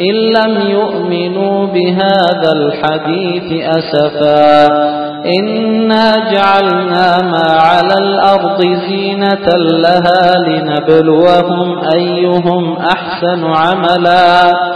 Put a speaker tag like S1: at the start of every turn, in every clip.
S1: إن لم يؤمنوا بهذا الحديث أسفا. إنا جعلنا ما على الأرض زينة لها لنبلوهم أيهم أحسن عملا.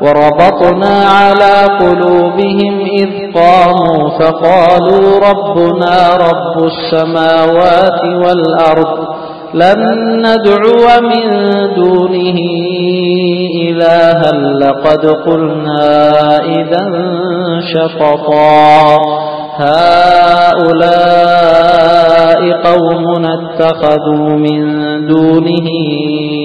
S1: وربطنا على قلوبهم إذ قاموا فقالوا ربنا رب السماوات والأرض لن ندعو من دونه إلها لقد قلنا إذا شططا هؤلاء قومنا اتخذوا من دونه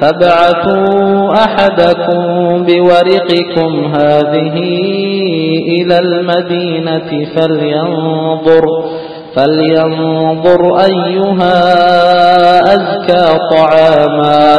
S1: فابعثوا أحدكم بورقكم هذه إلى المدينة فلينظر فلينظر أيها أزكى طعاما.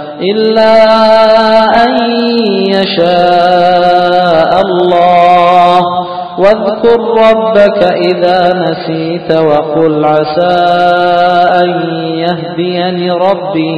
S1: إلا أن يشاء الله. واذكر ربك إذا نسيت وقل عسى أن يهديني ربي.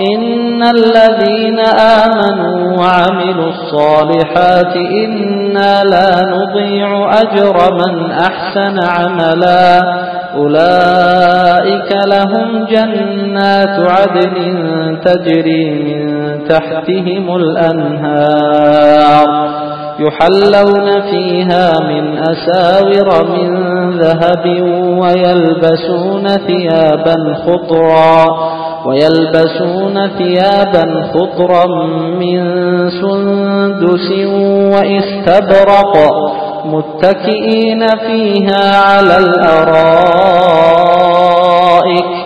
S1: إن الذين آمنوا وعملوا الصالحات إنا لا نضيع أجر من أحسن عملا. أولئك لهم جنات عدن تجري من تحتهم الأنهار. يحلون فيها من أساور من ذهب ويلبسون ثيابا خضرا ويلبسون ثيابا خضرا من سندس وإستبرق متكئين فيها على الأرائك.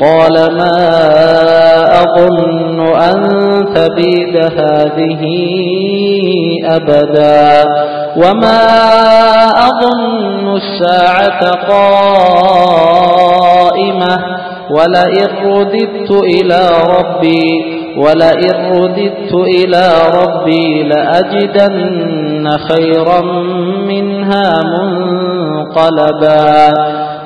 S1: قال ما أظن أن تبيد هذه أبدا وما أظن الساعة قائمة ولئن رددت إلى ربي ولئن رددت إلى ربي لأجدن خيرا منها منقلبا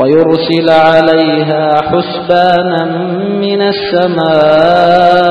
S1: ويرسل عليها حسبانا من السماء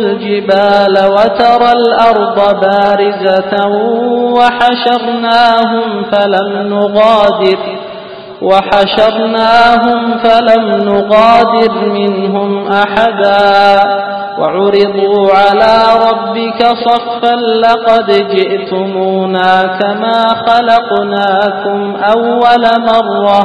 S1: الجبال وترى الأرض بارزة وحشرناهم فلم نغادر وحشرناهم فلم نغادر منهم أحدا. وعرضوا على ربك صفا لقد جئتمونا كما خلقناكم أول مرة.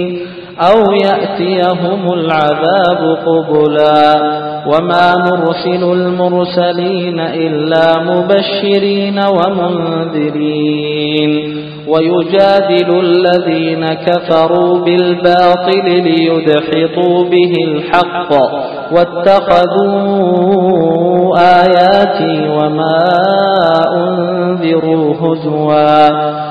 S1: أو يأتيهم العذاب قبلا. وما نرسل المرسلين إلا مبشرين ومنذرين. ويجادل الذين كفروا بالباطل ليدحطوا به الحق. واتخذوا آياتي وما أنذروا هزوا.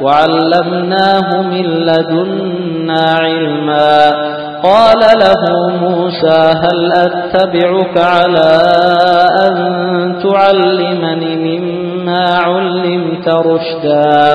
S1: وعلمناه من لدنا علما. قال له موسى هل أتبعك على أن تعلمني مما علمت رشدا؟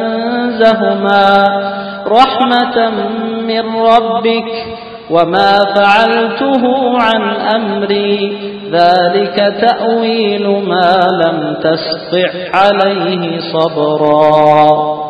S1: كنزهما رحمة من ربك وما فعلته عن أمري ذلك تأويل ما لم تستع عليه صبرا.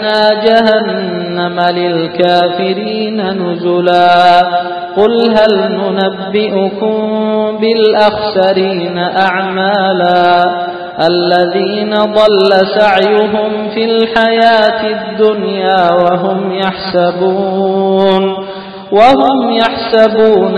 S1: جهنم للكافرين نزلا. قل هل ننبئكم بالأخسرين أعمالا؟ الذين ضل سعيهم في الحياة الدنيا وهم يحسبون وهم يحسبون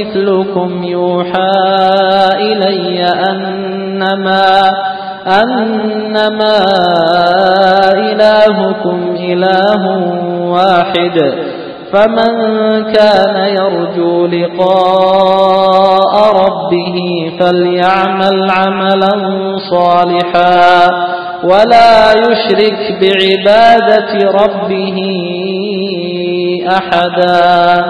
S1: مثلكم يوحى إلي أنما أنما إلهكم إله واحد فمن كان يرجو لقاء ربه فليعمل عملا صالحا ولا يشرك بعبادة ربه أحدا